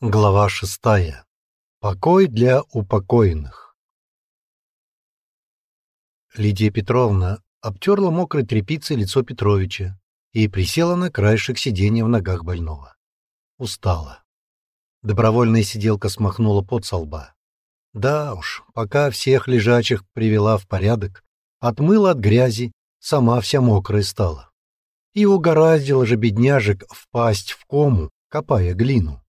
Глава шестая. Покой для упокоенных. Лидия Петровна обтерла мокрой тряпицей лицо Петровича и присела на краешек сиденья в ногах больного. Устала. Добровольная сиделка смахнула под со лба. Да уж, пока всех лежачих привела в порядок, отмыла от грязи, сама вся мокрая стала. И угораздила же бедняжек впасть в кому, копая глину.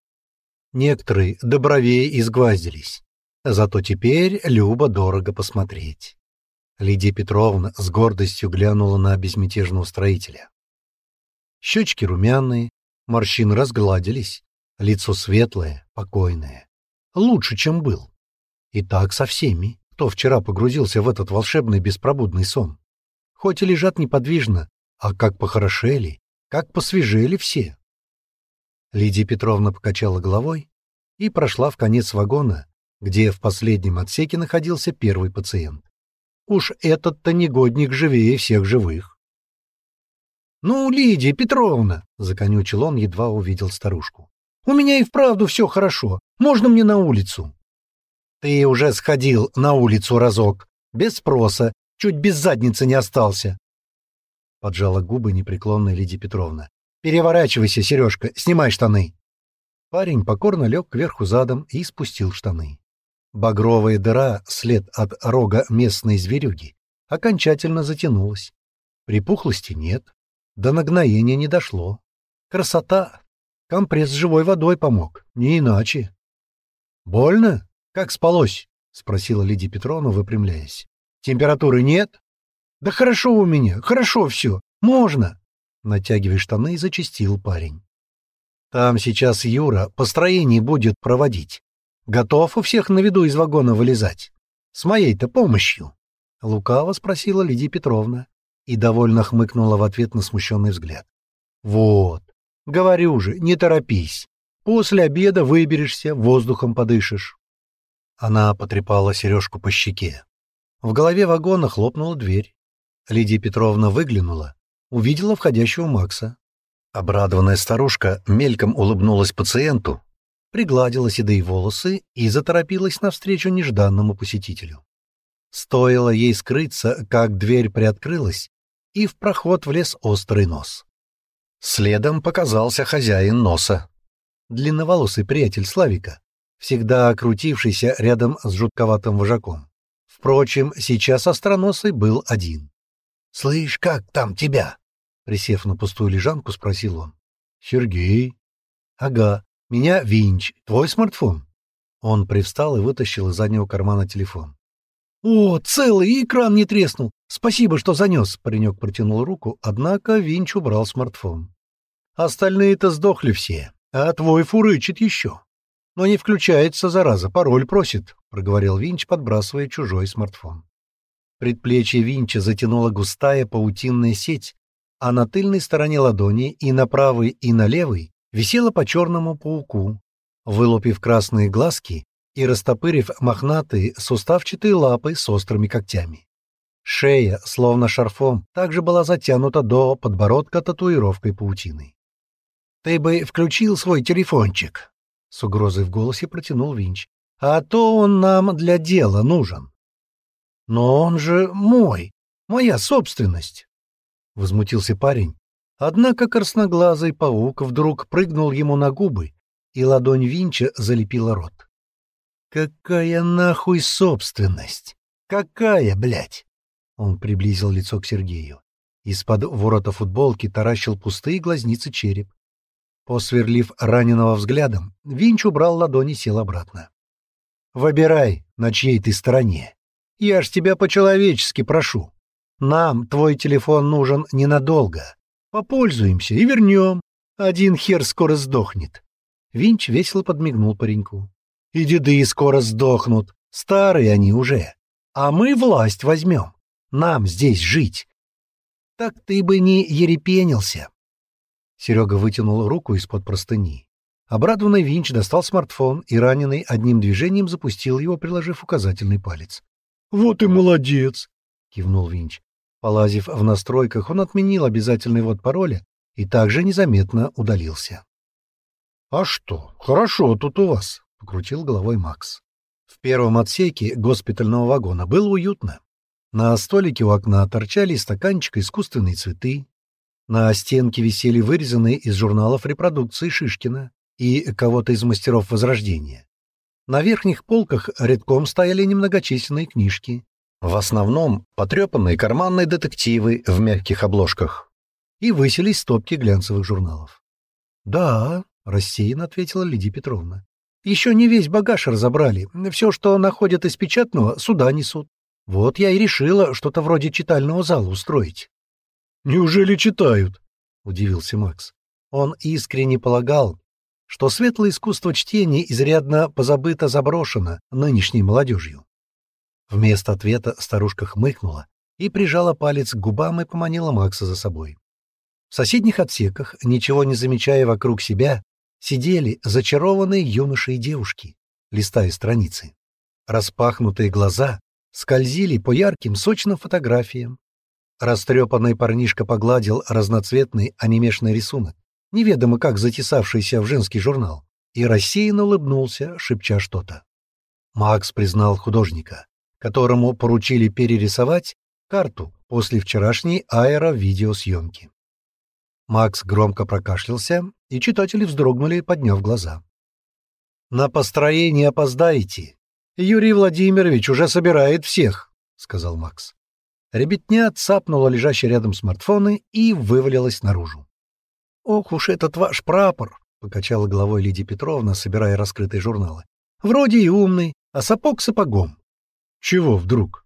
Некоторые до бровей изгваздились. Зато теперь Люба дорого посмотреть. Лидия Петровна с гордостью глянула на безмятежного строителя. Щечки румяные, морщины разгладились, лицо светлое, покойное. Лучше, чем был. И так со всеми, кто вчера погрузился в этот волшебный беспробудный сон. Хоть и лежат неподвижно, а как похорошели, как посвежели все. Лидия Петровна покачала головой и прошла в конец вагона, где в последнем отсеке находился первый пациент. Уж этот-то негодник живее всех живых. «Ну, Лидия Петровна!» — законючил он, едва увидел старушку. «У меня и вправду все хорошо. Можно мне на улицу?» «Ты уже сходил на улицу разок. Без спроса. Чуть без задницы не остался». Поджала губы непреклонная Лидия Петровна. Переворачивайся, Сережка, снимай штаны. Парень покорно лег кверху задом и спустил штаны. Багровая дыра, след от рога местной зверюги, окончательно затянулась. Припухлости нет, до нагноения не дошло. Красота! Компресс с живой водой помог, не иначе. «Больно? Как спалось?» — спросила Лидия Петровна, выпрямляясь. «Температуры нет?» «Да хорошо у меня, хорошо все, можно!» Натягивая штаны, зачистил парень. «Там сейчас Юра построение будет проводить. Готов у всех на виду из вагона вылезать? С моей-то помощью?» Лукаво спросила Лидия Петровна и довольно хмыкнула в ответ на смущенный взгляд. «Вот, говорю же, не торопись. После обеда выберешься, воздухом подышишь». Она потрепала сережку по щеке. В голове вагона хлопнула дверь. Лидия Петровна выглянула увидела входящего Макса. Обрадованная старушка мельком улыбнулась пациенту, пригладила седые волосы и заторопилась навстречу нежданному посетителю. Стоило ей скрыться, как дверь приоткрылась, и в проход влез острый нос. Следом показался хозяин носа. Длинноволосый приятель Славика, всегда крутившийся рядом с жутковатым вожаком. Впрочем, сейчас остроносый был один. «Слышь, как там тебя?» Присев на пустую лежанку, спросил он. «Сергей?» «Ага. Меня Винч. Твой смартфон?» Он привстал и вытащил из заднего кармана телефон. «О, целый! Экран не треснул! Спасибо, что занес!» Паренек протянул руку, однако Винч убрал смартфон. «Остальные-то сдохли все, а твой фурычит еще. Но не включается, зараза, пароль просит», — проговорил Винч, подбрасывая чужой смартфон. Предплечье Винча затянула густая паутинная сеть, а на тыльной стороне ладони и на правой, и на левой висела по черному пауку, вылупив красные глазки и растопырив мохнатые суставчатые лапы с острыми когтями. Шея, словно шарфом, также была затянута до подбородка татуировкой паутины. «Ты бы включил свой телефончик», — с угрозой в голосе протянул Винч, — «а то он нам для дела нужен». «Но он же мой, моя собственность» возмутился парень. Однако красноглазый паук вдруг прыгнул ему на губы, и ладонь Винча залепила рот. «Какая нахуй собственность? Какая, блядь?» Он приблизил лицо к Сергею. Из-под ворота футболки таращил пустые глазницы череп. Посверлив раненого взглядом, Винч убрал ладони и сел обратно. «Выбирай, на чьей ты стороне. Я ж тебя по-человечески прошу». Нам твой телефон нужен ненадолго. Попользуемся и вернем. Один хер скоро сдохнет. Винч весело подмигнул пареньку. И деды скоро сдохнут. Старые они уже. А мы власть возьмем. Нам здесь жить. Так ты бы не ерепенился. Серега вытянул руку из-под простыни. Обрадованный Винч достал смартфон и, раненый, одним движением запустил его, приложив указательный палец. — Вот и молодец! — кивнул Винч. Полазив в настройках, он отменил обязательный ввод пароля и также незаметно удалился. «А что, хорошо тут у вас», — покрутил головой Макс. В первом отсеке госпитального вагона было уютно. На столике у окна торчали из стаканчика искусственные цветы. На стенке висели вырезанные из журналов репродукции Шишкина и кого-то из мастеров Возрождения. На верхних полках редком стояли немногочисленные книжки, в основном потрепанные карманные детективы в мягких обложках. И выселись стопки глянцевых журналов. «Да», — рассеянно ответила Лидия Петровна. «Еще не весь багаж разобрали. Все, что находят из печатного, сюда несут. Вот я и решила что-то вроде читального зала устроить». «Неужели читают?» — удивился Макс. Он искренне полагал, что светлое искусство чтения изрядно позабыто заброшено нынешней молодежью. Вместо ответа старушка хмыкнула и прижала палец к губам и поманила Макса за собой. В соседних отсеках, ничего не замечая вокруг себя, сидели зачарованные юноши и девушки, листая страницы. Распахнутые глаза скользили по ярким, сочным фотографиям. Растрепанный парнишка погладил разноцветный анимешный рисунок, неведомо как затесавшийся в женский журнал, и рассеянно улыбнулся, шепча что-то. Макс признал художника которому поручили перерисовать карту после вчерашней аэровидеосъемки. Макс громко прокашлялся, и читатели вздрогнули, подняв глаза. «На построение опоздаете. Юрий Владимирович уже собирает всех», — сказал Макс. Ребятня цапнула лежащие рядом смартфоны и вывалилась наружу. «Ох уж этот ваш прапор!» — покачала головой Лидия Петровна, собирая раскрытые журналы. «Вроде и умный, а сапог сапогом. Чего вдруг?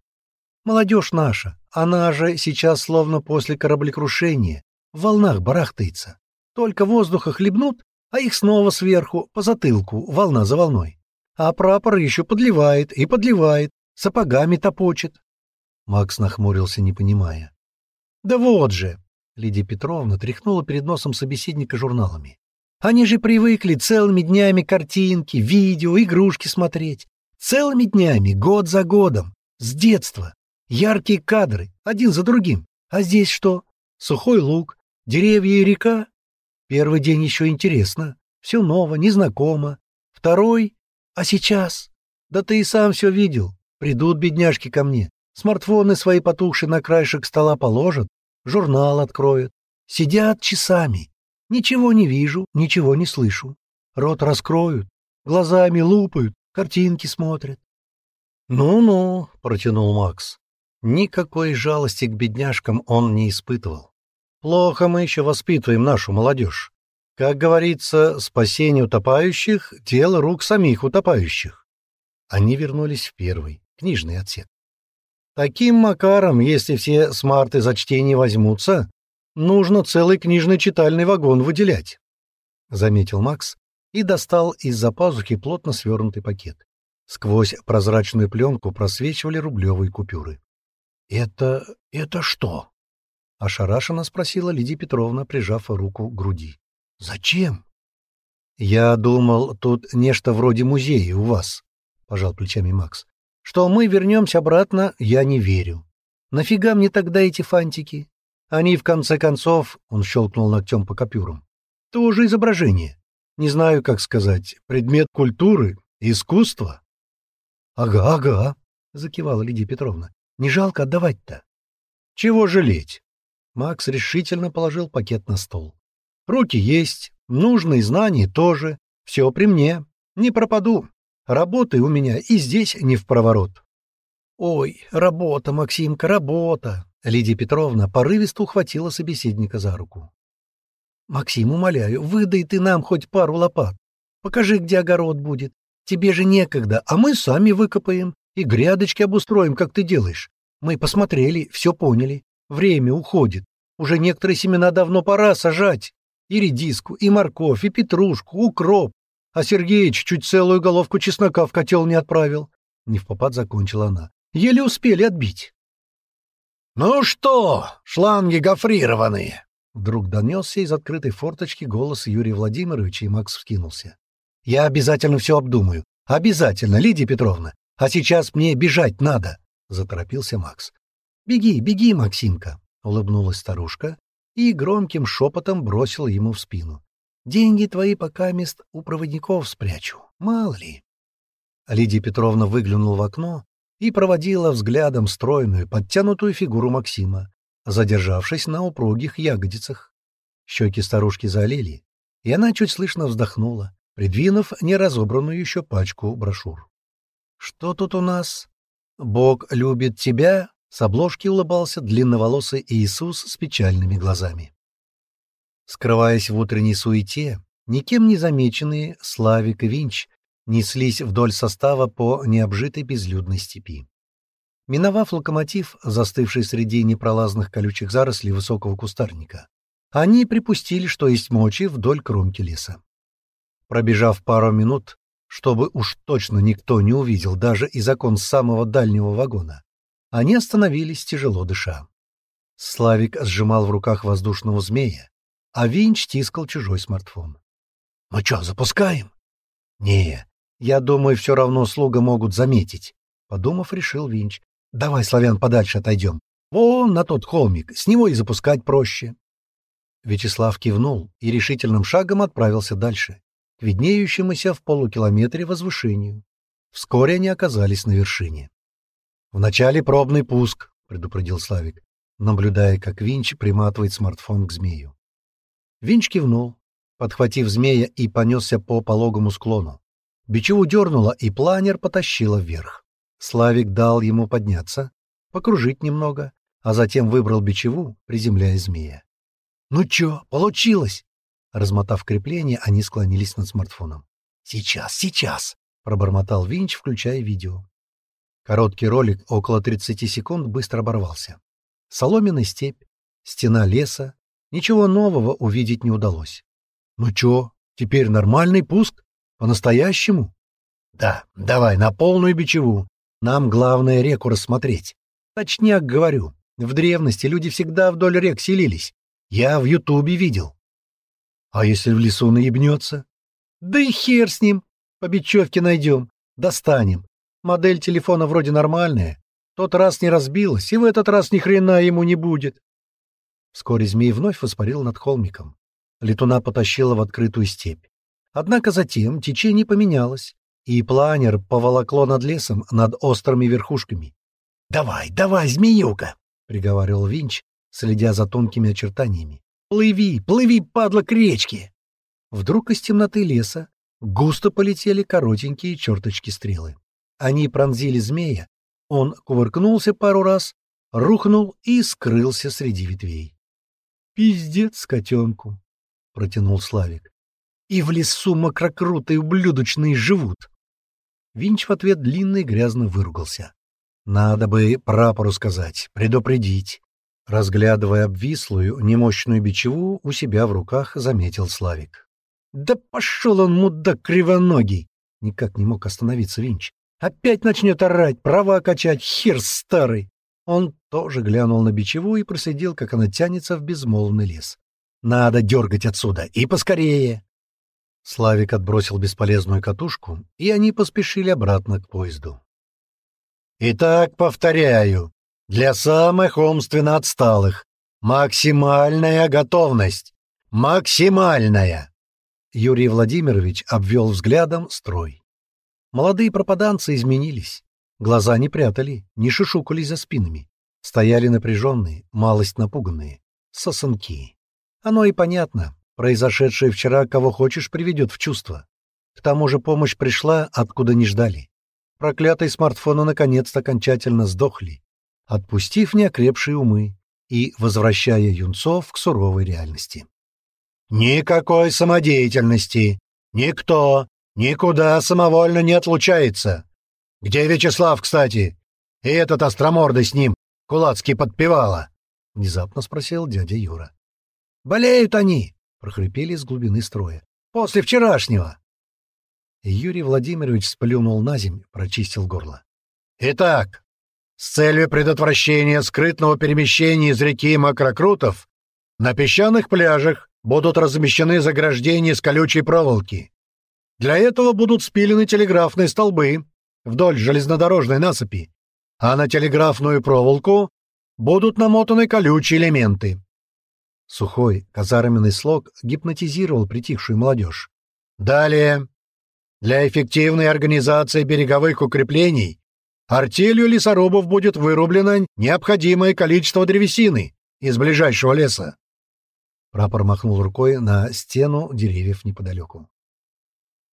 Молодежь наша, она же сейчас словно после кораблекрушения, в волнах барахтается. Только воздуха хлебнут, а их снова сверху, по затылку, волна за волной. А прапор еще подливает и подливает, сапогами топочет. Макс нахмурился, не понимая. «Да вот же!» — Лидия Петровна тряхнула перед носом собеседника журналами. «Они же привыкли целыми днями картинки, видео, игрушки смотреть. Целыми днями, год за годом, с детства. Яркие кадры, один за другим. А здесь что? Сухой луг, деревья и река. Первый день еще интересно, все ново, незнакомо. Второй, а сейчас? Да ты и сам все видел. Придут бедняжки ко мне, смартфоны свои потухшие на краешек стола положат, журнал откроют. Сидят часами. Ничего не вижу, ничего не слышу. Рот раскроют, глазами лупают, картинки смотрят. «Ну-ну», — протянул Макс. Никакой жалости к бедняжкам он не испытывал. «Плохо мы еще воспитываем нашу молодежь. Как говорится, спасение утопающих — дело рук самих утопающих». Они вернулись в первый, книжный отсек. Таким макаром, если все смарты за чтение возьмутся, нужно целый книжный читальный вагон выделять, — заметил Макс, и достал из-за пазухи плотно свернутый пакет. Сквозь прозрачную пленку просвечивали рублевые купюры. «Это... это что?» — ошарашенно спросила Лидия Петровна, прижав руку к груди. «Зачем?» «Я думал, тут нечто вроде музея у вас», — пожал плечами Макс. «Что мы вернемся обратно, я не верю. Нафига мне тогда эти фантики? Они, в конце концов, — он щелкнул ногтем по копюрам, — тоже изображение не знаю, как сказать, предмет культуры, искусства. — Ага, ага, — закивала Лидия Петровна. — Не жалко отдавать-то. — Чего жалеть? Макс решительно положил пакет на стол. — Руки есть, нужные знания тоже. Все при мне. Не пропаду. Работы у меня и здесь не в проворот. — Ой, работа, Максимка, работа! — Лидия Петровна порывисто ухватила собеседника за руку. Максим, умоляю, выдай ты нам хоть пару лопат. Покажи, где огород будет. Тебе же некогда, а мы сами выкопаем и грядочки обустроим, как ты делаешь. Мы посмотрели, все поняли. Время уходит. Уже некоторые семена давно пора сажать. И редиску, и морковь, и петрушку, укроп. А Сергеич чуть целую головку чеснока в котел не отправил. Не в попад закончила она. Еле успели отбить. «Ну что, шланги гофрированные, Вдруг донесся из открытой форточки голос Юрия Владимировича, и Макс вскинулся. «Я обязательно все обдумаю. Обязательно, Лидия Петровна. А сейчас мне бежать надо!» — заторопился Макс. «Беги, беги, Максимка!» — улыбнулась старушка и громким шепотом бросила ему в спину. «Деньги твои пока мест у проводников спрячу, мало ли». Лидия Петровна выглянула в окно и проводила взглядом стройную, подтянутую фигуру Максима задержавшись на упругих ягодицах. Щеки старушки залили, и она чуть слышно вздохнула, придвинув неразобранную еще пачку брошюр. «Что тут у нас?» «Бог любит тебя», — с обложки улыбался длинноволосый Иисус с печальными глазами. Скрываясь в утренней суете, никем не замеченные Славик и Винч неслись вдоль состава по необжитой безлюдной степи. Миновав локомотив, застывший среди непролазных колючих зарослей высокого кустарника, они припустили, что есть мочи, вдоль кромки леса. Пробежав пару минут, чтобы уж точно никто не увидел, даже из окон самого дальнего вагона, они остановились, тяжело дыша. Славик сжимал в руках воздушного змея, а Винч тискал чужой смартфон. «Мы что, запускаем?» «Не, я думаю, все равно слуга могут заметить», — подумав, решил Винч. Давай, славян, подальше отойдем. Вон на тот холмик, с него и запускать проще. Вячеслав кивнул и решительным шагом отправился дальше, к виднеющемуся в полукилометре возвышению. Вскоре они оказались на вершине. «Вначале пробный пуск», — предупредил Славик, наблюдая, как Винч приматывает смартфон к змею. Винч кивнул, подхватив змея и понесся по пологому склону. Бичеву дернуло, и планер потащило вверх. Славик дал ему подняться, покружить немного, а затем выбрал бичеву, приземляя змея. «Ну чё, получилось?» Размотав крепление, они склонились над смартфоном. «Сейчас, сейчас!» — пробормотал Винч, включая видео. Короткий ролик, около 30 секунд, быстро оборвался. Соломенная степь, стена леса. Ничего нового увидеть не удалось. «Ну чё, теперь нормальный пуск? По-настоящему?» «Да, давай, на полную бичеву. Нам главное реку рассмотреть. Точняк говорю. В древности люди всегда вдоль рек селились. Я в Ютубе видел. А если в лесу наебнется? Да и хер с ним. По бечевке найдем. Достанем. Модель телефона вроде нормальная. Тот раз не разбилась, и в этот раз ни хрена ему не будет. Вскоре змей вновь воспарил над холмиком. Летуна потащила в открытую степь. Однако затем течение поменялось и планер поволокло над лесом, над острыми верхушками. «Давай, давай, змеюка!» — приговаривал Винч, следя за тонкими очертаниями. «Плыви, плыви, падла, к речке!» Вдруг из темноты леса густо полетели коротенькие черточки стрелы. Они пронзили змея, он кувыркнулся пару раз, рухнул и скрылся среди ветвей. «Пиздец котенку!» — протянул Славик. «И в лесу макрокрутые ублюдочные живут!» Винч в ответ длинно и грязно выругался. «Надо бы прапору сказать, предупредить». Разглядывая обвислую, немощную бичеву, у себя в руках заметил Славик. «Да пошел он, мудак кривоногий!» Никак не мог остановиться Винч. «Опять начнет орать, права качать, хер старый!» Он тоже глянул на бичеву и проследил, как она тянется в безмолвный лес. «Надо дергать отсюда, и поскорее!» Славик отбросил бесполезную катушку, и они поспешили обратно к поезду. «Итак, повторяю, для самых умственно отсталых максимальная готовность! Максимальная!» Юрий Владимирович обвел взглядом строй. Молодые пропаданцы изменились. Глаза не прятали, не шишукались за спинами. Стояли напряженные, малость напуганные, сосунки. Оно и понятно, Произошедшее вчера кого хочешь приведет в чувство. К тому же помощь пришла, откуда не ждали. Проклятые смартфоны наконец-то окончательно сдохли, отпустив неокрепшие умы и возвращая юнцов к суровой реальности. «Никакой самодеятельности! Никто! Никуда самовольно не отлучается! Где Вячеслав, кстати? И этот остромордый с ним, Кулацкий подпевала!» — внезапно спросил дядя Юра. «Болеют они!» прохрипели из глубины строя. «После вчерашнего!» Юрий Владимирович сплюнул на земь, прочистил горло. «Итак, с целью предотвращения скрытного перемещения из реки Макрокрутов на песчаных пляжах будут размещены заграждения из колючей проволоки. Для этого будут спилены телеграфные столбы вдоль железнодорожной насыпи, а на телеграфную проволоку будут намотаны колючие элементы. Сухой, казарменный слог гипнотизировал притихшую молодежь. «Далее. Для эффективной организации береговых укреплений артелью лесорубов будет вырублено необходимое количество древесины из ближайшего леса». Прапор махнул рукой на стену деревьев неподалеку.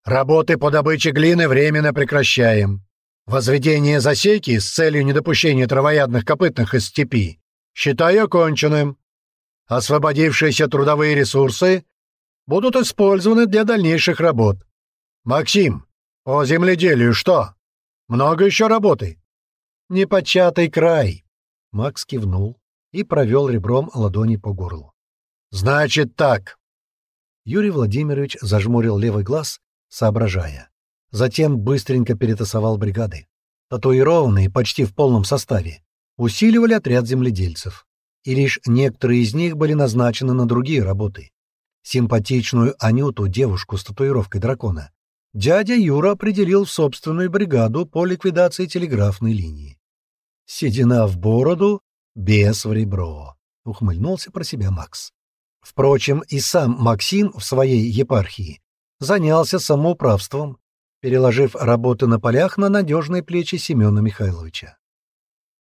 «Работы по добыче глины временно прекращаем. Возведение засеки с целью недопущения травоядных копытных из степи считаю оконченным. Освободившиеся трудовые ресурсы будут использованы для дальнейших работ. Максим, о земледелию что? Много еще работы? Непочатый край. Макс кивнул и провел ребром ладони по горлу. Значит так. Юрий Владимирович зажмурил левый глаз, соображая. Затем быстренько перетасовал бригады. Татуированные, почти в полном составе, усиливали отряд земледельцев и лишь некоторые из них были назначены на другие работы. Симпатичную Анюту, девушку с татуировкой дракона, дядя Юра определил в собственную бригаду по ликвидации телеграфной линии. «Седина в бороду, без в ребро», — ухмыльнулся про себя Макс. Впрочем, и сам Максим в своей епархии занялся самоуправством, переложив работы на полях на надежные плечи Семена Михайловича.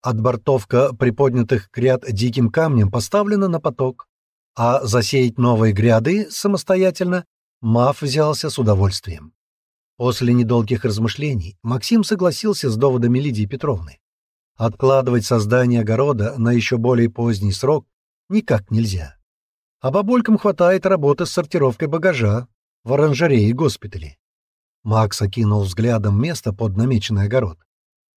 Отбортовка приподнятых гряд диким камнем поставлена на поток, а засеять новые гряды самостоятельно Маф взялся с удовольствием. После недолгих размышлений Максим согласился с доводами Лидии Петровны. Откладывать создание огорода на еще более поздний срок никак нельзя. А бабулькам хватает работы с сортировкой багажа в оранжерее и госпитале. Макс окинул взглядом место под намеченный огород.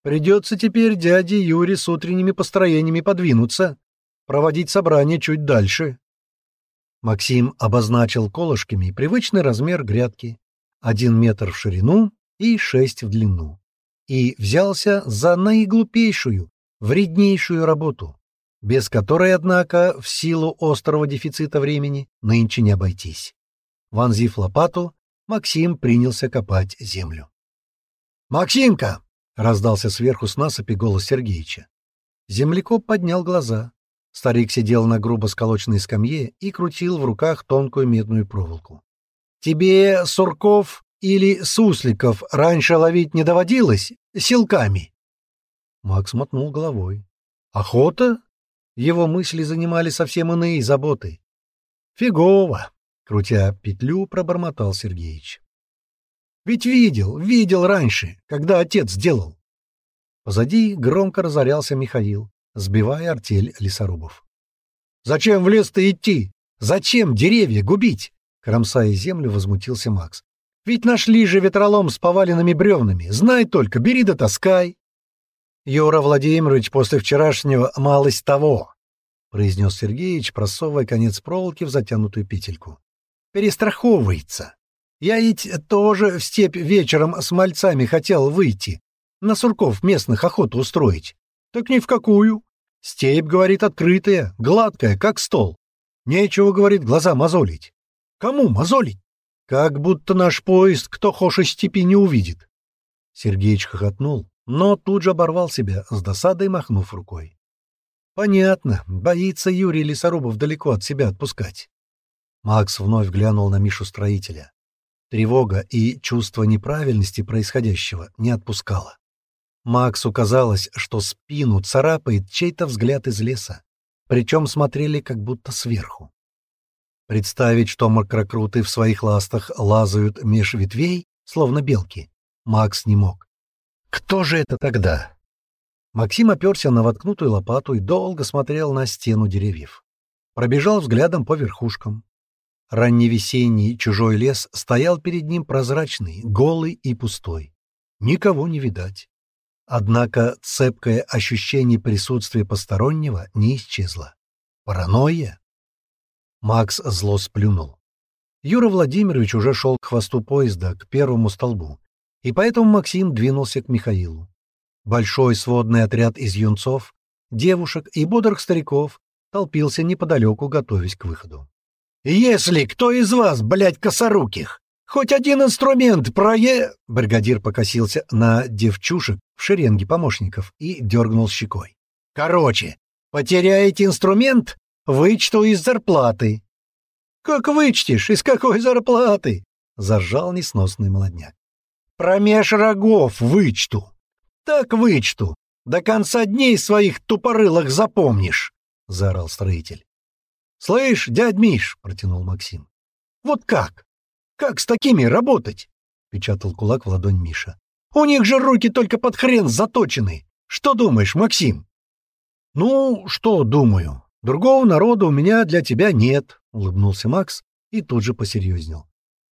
Придется теперь дяде Юре с утренними построениями подвинуться, проводить собрание чуть дальше. Максим обозначил колышками привычный размер грядки — один метр в ширину и шесть в длину. И взялся за наиглупейшую, вреднейшую работу, без которой, однако, в силу острого дефицита времени нынче не обойтись. Вонзив лопату, Максим принялся копать землю. «Максимка, — раздался сверху с насыпи голос Сергеича. Земляков поднял глаза. Старик сидел на грубо сколоченной скамье и крутил в руках тонкую медную проволоку. «Тебе, Сурков или Сусликов, раньше ловить не доводилось? Силками?» Макс мотнул головой. «Охота?» Его мысли занимали совсем иные заботы. «Фигово!» — крутя петлю, пробормотал Сергеич. Ведь видел, видел раньше, когда отец делал. Позади громко разорялся Михаил, сбивая артель лесорубов. «Зачем в лес-то идти? Зачем деревья губить?» Кромсая землю, возмутился Макс. «Ведь нашли же ветролом с поваленными бревнами. Знай только, бери да таскай». «Юра Владимирович после вчерашнего малость того», — произнес Сергеич, просовывая конец проволоки в затянутую петельку. «Перестраховывается». Я ведь тоже в степь вечером с мальцами хотел выйти, на сурков местных охоту устроить. Так ни в какую. Степь, говорит, открытая, гладкая, как стол. Нечего, говорит, глаза мозолить. Кому мозолить? Как будто наш поезд, кто хошь из степи, не увидит. Сергеич хохотнул, но тут же оборвал себя, с досадой махнув рукой. Понятно, боится Юрий Лесорубов далеко от себя отпускать. Макс вновь глянул на Мишу-строителя. Тревога и чувство неправильности происходящего не отпускало. Максу казалось, что спину царапает чей-то взгляд из леса, причем смотрели как будто сверху. Представить, что макрокруты в своих ластах лазают меж ветвей, словно белки, Макс не мог. «Кто же это тогда?» Максим оперся на воткнутую лопату и долго смотрел на стену деревьев. Пробежал взглядом по верхушкам. Ранневесенний чужой лес стоял перед ним прозрачный, голый и пустой. Никого не видать. Однако цепкое ощущение присутствия постороннего не исчезло. Паранойя? Макс зло сплюнул. Юра Владимирович уже шел к хвосту поезда, к первому столбу, и поэтому Максим двинулся к Михаилу. Большой сводный отряд из юнцов, девушек и бодрых стариков толпился неподалеку, готовясь к выходу. «Если кто из вас, блядь, косоруких, хоть один инструмент прое...» Бригадир покосился на девчушек в шеренге помощников и дергнул щекой. «Короче, потеряете инструмент, вычту из зарплаты». «Как вычтешь? Из какой зарплаты?» — заржал несносный молодняк. «Промеж рогов вычту. Так вычту. До конца дней своих тупорылых запомнишь», — заорал строитель. «Слышь, дядь Миш!» — протянул Максим. «Вот как? Как с такими работать?» — печатал кулак в ладонь Миша. «У них же руки только под хрен заточены! Что думаешь, Максим?» «Ну, что думаю? Другого народа у меня для тебя нет», — улыбнулся Макс и тут же посерьезнел.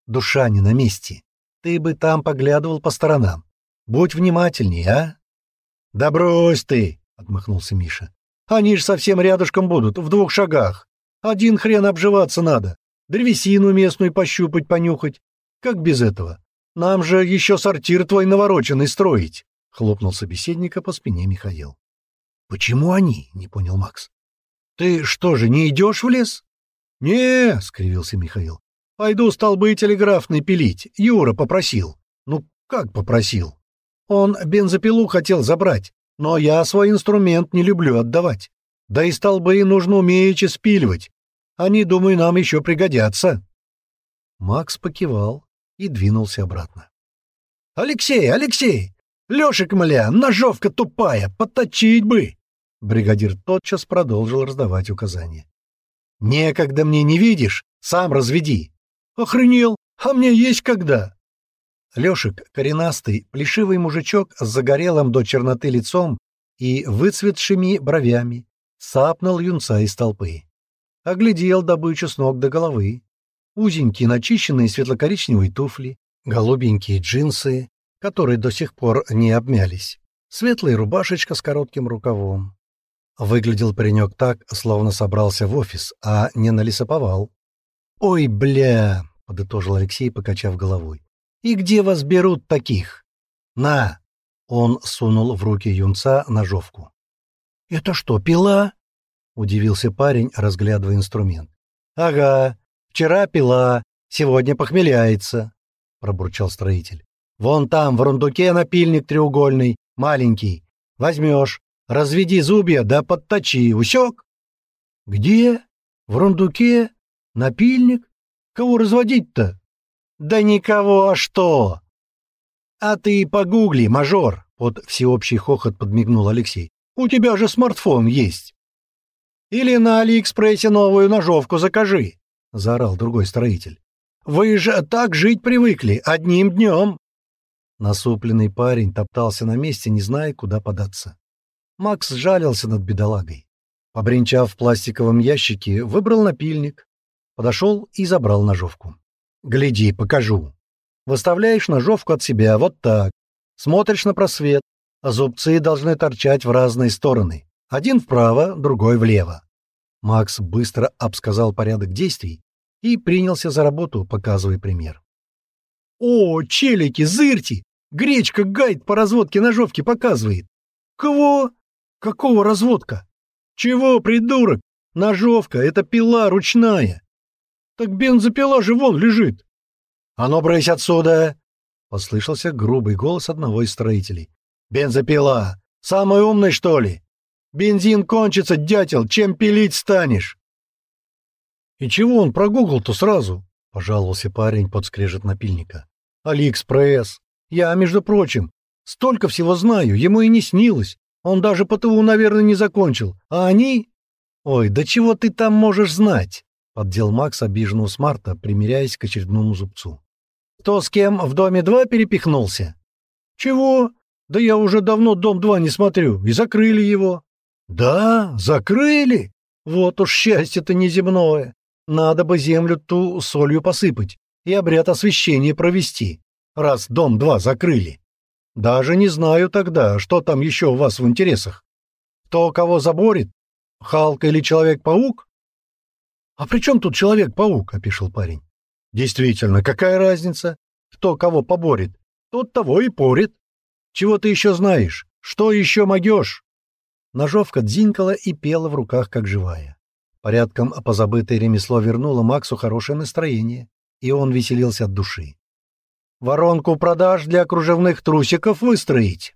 «Душа не на месте. Ты бы там поглядывал по сторонам. Будь внимательней, а?» «Да брось ты!» — отмахнулся Миша. «Они ж совсем рядышком будут, в двух шагах. Один хрен обживаться надо. Древесину местную пощупать, понюхать. Как без этого? Нам же еще сортир твой навороченный строить!» — хлопнул собеседника по спине Михаил. «Почему они?» — не понял Макс. «Ты что же, не идешь в лес?» «Не!» — скривился Михаил. «Пойду столбы телеграфные пилить. Юра попросил». «Ну, как попросил?» «Он бензопилу хотел забрать, но я свой инструмент не люблю отдавать. Да и столбы нужно умеючи спиливать. Они, думаю, нам еще пригодятся. Макс покивал и двинулся обратно. «Алексей, Алексей! Лешек, мля, ножовка тупая, подточить бы!» Бригадир тотчас продолжил раздавать указания. «Некогда мне не видишь, сам разведи!» «Охренел, а мне есть когда!» Лешек, коренастый, плешивый мужичок с загорелым до черноты лицом и выцветшими бровями, сапнул юнца из толпы. Оглядел добычу с ног до головы. Узенькие начищенные светло-коричневые туфли, голубенькие джинсы, которые до сих пор не обмялись, светлая рубашечка с коротким рукавом. Выглядел паренек так, словно собрался в офис, а не на лесоповал. «Ой, бля!» — подытожил Алексей, покачав головой. «И где вас берут таких?» «На!» — он сунул в руки юнца ножовку. «Это что, пила?» — удивился парень, разглядывая инструмент. «Ага, вчера пила, сегодня похмеляется», — пробурчал строитель. «Вон там, в рундуке, напильник треугольный, маленький. Возьмешь, разведи зубья да подточи, усек?» «Где? В рундуке? Напильник? Кого разводить-то?» «Да никого, а что?» «А ты погугли, мажор!» — под всеобщий хохот подмигнул Алексей. У тебя же смартфон есть. Или на Алиэкспрессе новую ножовку закажи, — заорал другой строитель. Вы же так жить привыкли, одним днем. Насупленный парень топтался на месте, не зная, куда податься. Макс жалился над бедолагой. Побренчав в пластиковом ящике, выбрал напильник, подошел и забрал ножовку. «Гляди, покажу. Выставляешь ножовку от себя вот так, смотришь на просвет, а зубцы должны торчать в разные стороны. Один вправо, другой влево. Макс быстро обсказал порядок действий и принялся за работу, показывая пример. «О, челики, зырьте! Гречка гайд по разводке ножовки показывает!» «Кого? Какого разводка?» «Чего, придурок? Ножовка — это пила ручная!» «Так бензопила же вон лежит!» «А ну, брысь отсюда!» — послышался грубый голос одного из строителей. «Бензопила! Самый умный, что ли? Бензин кончится, дятел, чем пилить станешь?» «И чего он про Гугл то сразу?» — пожаловался парень под скрежет напильника. «Алиэкспресс! Я, между прочим, столько всего знаю, ему и не снилось. Он даже ПТУ, наверное, не закончил. А они...» «Ой, да чего ты там можешь знать?» — поддел Макс обиженного Смарта, примеряясь к очередному зубцу. «Кто с кем в доме два перепихнулся?» «Чего? Да я уже давно «Дом-2» не смотрю, и закрыли его. Да, закрыли? Вот уж счастье-то неземное. Надо бы землю ту солью посыпать и обряд освящения провести, раз «Дом-2» закрыли. Даже не знаю тогда, что там еще у вас в интересах. Кто кого заборит? Халк или Человек-паук? А при чем тут Человек-паук, — опишил парень. Действительно, какая разница? Кто кого поборет? Тот того и порет. Чего ты еще знаешь? Что еще могешь?» Ножовка дзинкала и пела в руках, как живая. Порядком опозабытое ремесло вернуло Максу хорошее настроение, и он веселился от души. «Воронку продаж для кружевных трусиков выстроить!»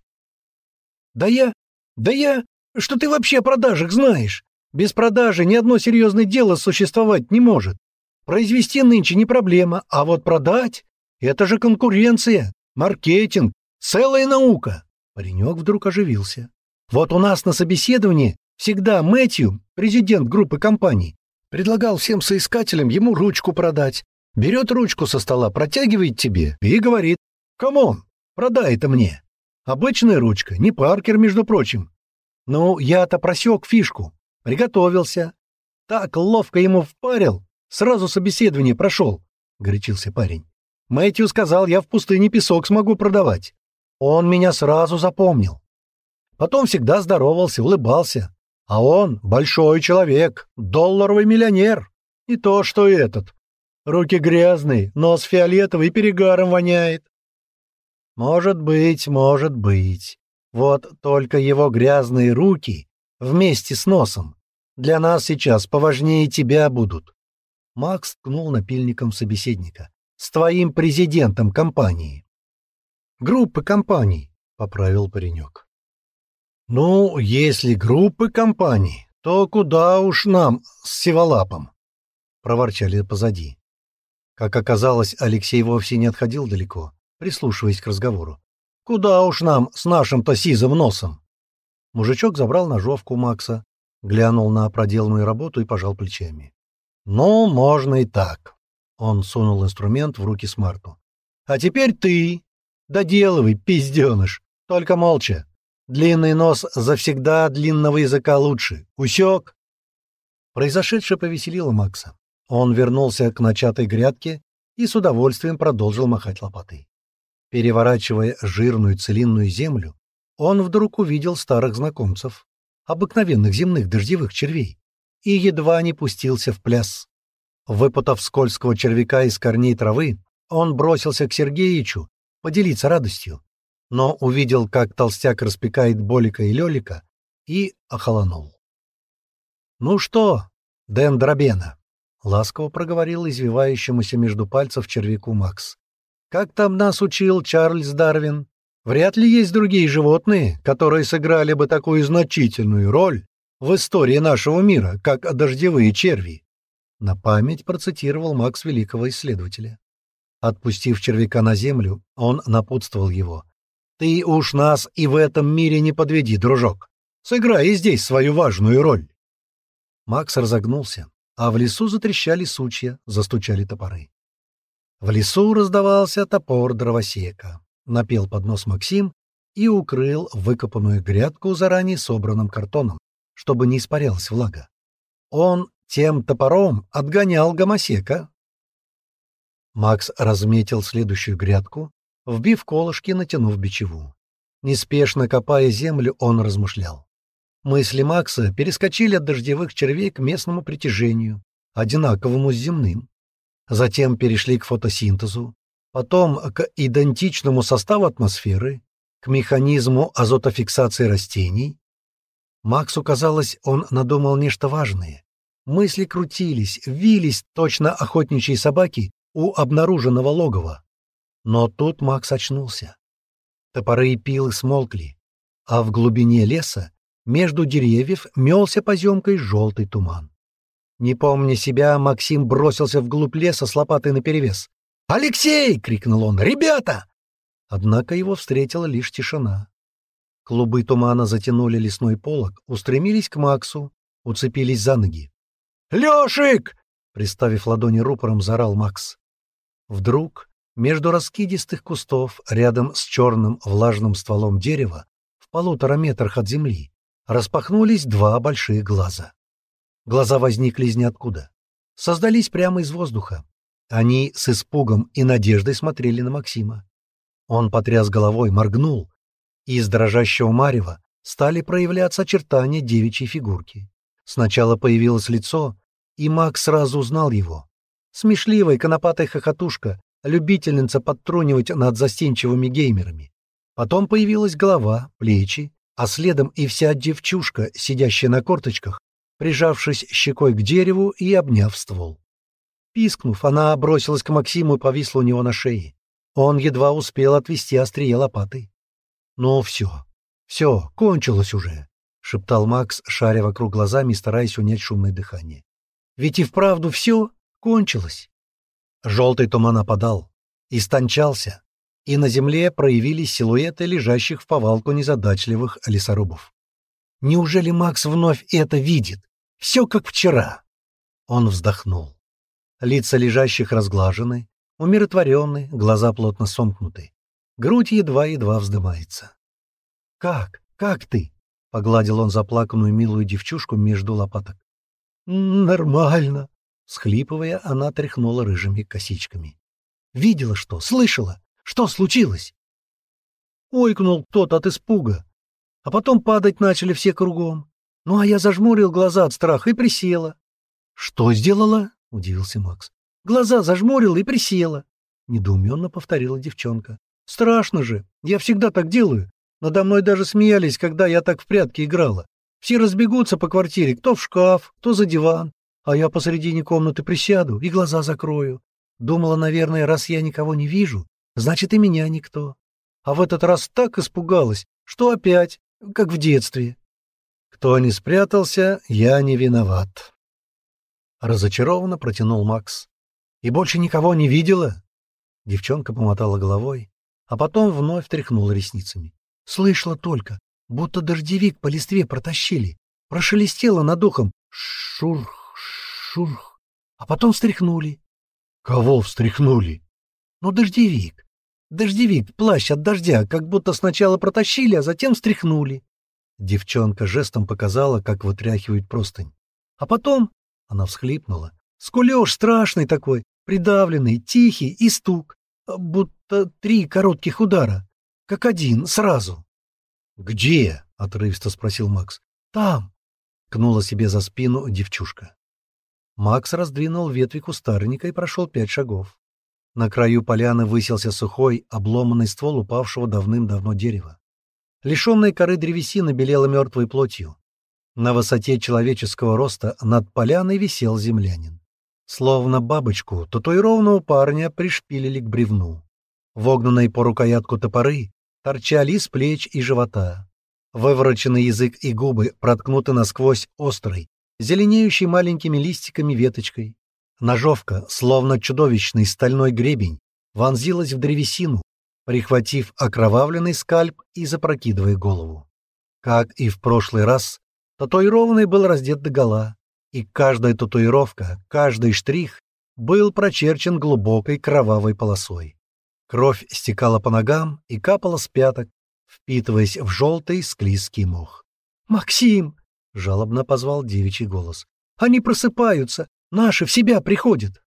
«Да я... Да я... Что ты вообще о продажах знаешь? Без продажи ни одно серьезное дело существовать не может. Произвести нынче не проблема, а вот продать — это же конкуренция, маркетинг, Целая наука!» Паренек вдруг оживился. «Вот у нас на собеседовании всегда Мэтью, президент группы компаний, предлагал всем соискателям ему ручку продать. Берет ручку со стола, протягивает тебе и говорит, «Come on, продай это мне». Обычная ручка, не Паркер, между прочим. Ну, я-то просек фишку, приготовился. Так ловко ему впарил, сразу собеседование прошел, — горячился парень. Мэтью сказал, я в пустыне песок смогу продавать. Он меня сразу запомнил. Потом всегда здоровался, улыбался. А он большой человек, долларовый миллионер. И то, что этот. Руки грязные, нос фиолетовый, перегаром воняет. Может быть, может быть. Вот только его грязные руки вместе с носом для нас сейчас поважнее тебя будут. Макс ткнул напильником собеседника. С твоим президентом компании. Группы компаний, — поправил паренек. Ну, если группы компаний, то куда уж нам с Севолапом? — проворчали позади. Как оказалось, Алексей вовсе не отходил далеко, прислушиваясь к разговору. «Куда уж нам с нашим-то сизым носом?» Мужичок забрал ножовку Макса, глянул на проделанную работу и пожал плечами. «Ну, можно и так». Он сунул инструмент в руки Смарту. «А теперь ты, «Доделывай, пизденыш! Только молча! Длинный нос завсегда длинного языка лучше! Усек!» Произошедшее повеселило Макса. Он вернулся к начатой грядке и с удовольствием продолжил махать лопатой. Переворачивая жирную целинную землю, он вдруг увидел старых знакомцев, обыкновенных земных дождевых червей, и едва не пустился в пляс. Выпутав скользкого червяка из корней травы, он бросился к Сергеичу поделиться радостью, но увидел, как толстяк распекает Болика и Лелика, и охолонул. «Ну что, Дэн Дробена?» — ласково проговорил извивающемуся между пальцев червяку Макс. «Как там нас учил Чарльз Дарвин? Вряд ли есть другие животные, которые сыграли бы такую значительную роль в истории нашего мира, как дождевые черви». На память процитировал Макс великого исследователя. Отпустив червяка на землю, он напутствовал его. «Ты уж нас и в этом мире не подведи, дружок. Сыграй и здесь свою важную роль». Макс разогнулся, а в лесу затрещали сучья, застучали топоры. В лесу раздавался топор дровосека. Напел под нос Максим и укрыл выкопанную грядку заранее собранным картоном, чтобы не испарялась влага. Он тем топором отгонял гомосека, Макс разметил следующую грядку, вбив колышки, натянув бичеву. Неспешно копая землю, он размышлял. Мысли Макса перескочили от дождевых червей к местному притяжению, одинаковому с земным. Затем перешли к фотосинтезу, потом к идентичному составу атмосферы, к механизму азотофиксации растений. Максу казалось, он надумал нечто важное. Мысли крутились, вились точно охотничьи собаки у обнаруженного логова. Но тут Макс очнулся. Топоры и пилы смолкли, а в глубине леса между деревьев мелся поземкой желтый туман. Не помня себя, Максим бросился вглубь леса с лопатой наперевес. «Алексей!» — крикнул он. «Ребята!» Однако его встретила лишь тишина. Клубы тумана затянули лесной полог, устремились к Максу, уцепились за ноги. «Лешик!» — приставив ладони рупором, заорал Макс. Вдруг между раскидистых кустов, рядом с черным влажным стволом дерева, в полутора метрах от земли, распахнулись два большие глаза. Глаза возникли из ниоткуда. Создались прямо из воздуха. Они с испугом и надеждой смотрели на Максима. Он потряс головой, моргнул, и из дрожащего марева стали проявляться очертания девичьей фигурки. Сначала появилось лицо, и Макс сразу узнал его. Смешливая конопатая хохотушка, любительница подтрунивать над застенчивыми геймерами. Потом появилась голова, плечи, а следом и вся девчушка, сидящая на корточках, прижавшись щекой к дереву и обняв ствол. Пискнув, она бросилась к Максиму и повисла у него на шее. Он едва успел отвести острие лопаты. «Ну все, все, кончилось уже», — шептал Макс, шаря вокруг глазами и стараясь унять шумное дыхание. «Ведь и вправду все, кончилось. Желтый туман опадал, истончался, и на земле проявились силуэты лежащих в повалку незадачливых лесорубов. Неужели Макс вновь это видит? Все как вчера. Он вздохнул. Лица лежащих разглажены, умиротворены, глаза плотно сомкнуты. Грудь едва-едва вздымается. «Как? Как ты?» — погладил он заплаканную милую девчушку между лопаток. «Нормально», Схлипывая, она тряхнула рыжими косичками. «Видела что? Слышала? Что случилось?» Ойкнул кто-то от испуга. А потом падать начали все кругом. Ну, а я зажмурил глаза от страха и присела. «Что сделала?» — удивился Макс. «Глаза зажмурил и присела», — недоуменно повторила девчонка. «Страшно же! Я всегда так делаю. Надо мной даже смеялись, когда я так в прятки играла. Все разбегутся по квартире, кто в шкаф, кто за диван, а я посредине комнаты присяду и глаза закрою. Думала, наверное, раз я никого не вижу, значит и меня никто. А в этот раз так испугалась, что опять, как в детстве. Кто не спрятался, я не виноват. Разочарованно протянул Макс. И больше никого не видела? Девчонка помотала головой, а потом вновь тряхнула ресницами. Слышала только, будто дождевик по листве протащили. Прошелестело над ухом. Шурх шурх, а потом встряхнули. — Кого встряхнули? — Ну, дождевик. Дождевик, плащ от дождя, как будто сначала протащили, а затем встряхнули. Девчонка жестом показала, как вытряхивает простынь. А потом она всхлипнула. Скулёж страшный такой, придавленный, тихий и стук. Будто три коротких удара. Как один, сразу. «Где?» — отрывисто спросил Макс. «Там!» — кнула себе за спину девчушка. Макс раздвинул ветви кустарника и прошел пять шагов. На краю поляны высился сухой, обломанный ствол упавшего давным-давно дерева. Лишенная коры древесина белела мертвой плотью. На высоте человеческого роста над поляной висел землянин. Словно бабочку, татуированного парня пришпилили к бревну. Вогнанные по рукоятку топоры торчали из плеч и живота. Вывороченный язык и губы проткнуты насквозь острой, зеленеющей маленькими листиками веточкой. Ножовка, словно чудовищный стальной гребень, вонзилась в древесину, прихватив окровавленный скальп и запрокидывая голову. Как и в прошлый раз, татуированный был раздет догола, и каждая татуировка, каждый штрих был прочерчен глубокой кровавой полосой. Кровь стекала по ногам и капала с пяток, впитываясь в желтый склизкий мох. «Максим!» жалобно позвал девичий голос. «Они просыпаются! Наши в себя приходят!»